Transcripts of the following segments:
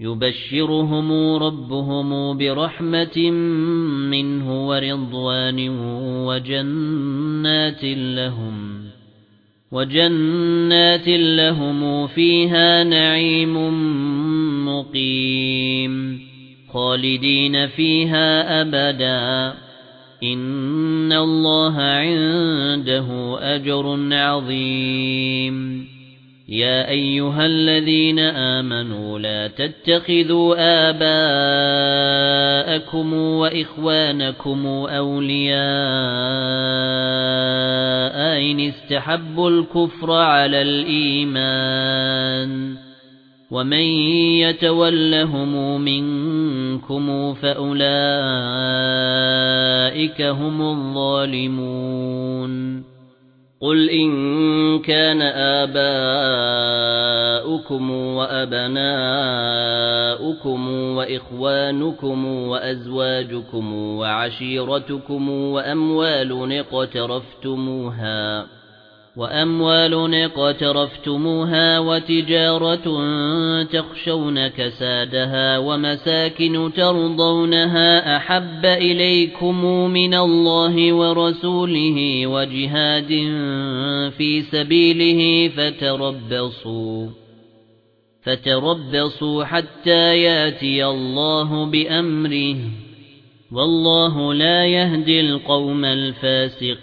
يُبَشِّرُهُمْ رَبُّهُمْ بِرَحْمَةٍ مِنْهُ وَرِضْوَانٍ وَجَنَّاتٍ لَهُمْ وَجَنَّاتٍ لَهُمْ فِيهَا نَعِيمٌ مُقِيمٌ خَالِدِينَ فِيهَا أَبَدًا إِنَّ اللَّهَ عِندَهُ أَجْرٌ عَظِيمٌ يا أيها الذين آمنوا لا تتخذوا آباءكم وإخوانكم أولياء إن استحبوا الكفر على الإيمان ومن يتولهم منكم فأولئك هم الظالمون قُلْ إِن كَانَ آبَاؤُكُمْ وَأَبْنَاؤُكُمْ وَإِخْوَانُكُمْ وَأَزْوَاجُكُمْ وَعَشِيرَتُكُمْ وَأَمْوَالٌ اقْتَرَفْتُمُوهَا وَأَمْوَالٌ اقْتَرَفْتُمُوهَا وَتِجَارَةٌ تَخْشَوْنَ كَسَادَهَا وَمَسَاكِنُ تَرْضَوْنَهَا أَحَبَّ إِلَيْكُمْ مِنَ اللَّهِ وَرَسُولِهِ وَجِهَادٍ فِي سَبِيلِهِ فَتَرَبَّصُوا فَتَرَبَّصُوا حَتَّى يَأْتِيَ اللَّهُ بِأَمْرِهِ وَاللَّهُ لَا يَهْدِي الْقَوْمَ الْفَاسِقِينَ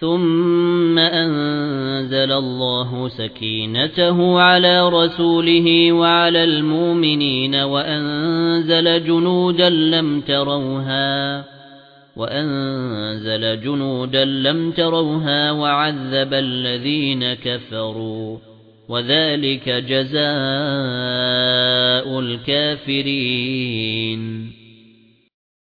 ثُمَّ أَنزَلَ اللَّهُ سَكِينَتَهُ عَلَى رَسُولِهِ وَعَلَى الْمُؤْمِنِينَ وَأَنزَلَ جُنُودًا لَّمْ تَرَوْهَا وَأَنزَلَ جُنُودًا لَّمْ تَرَوْهَا وَعَذَّبَ الَّذِينَ كَفَرُوا وَذَلِكَ جَزَاءُ الْكَافِرِينَ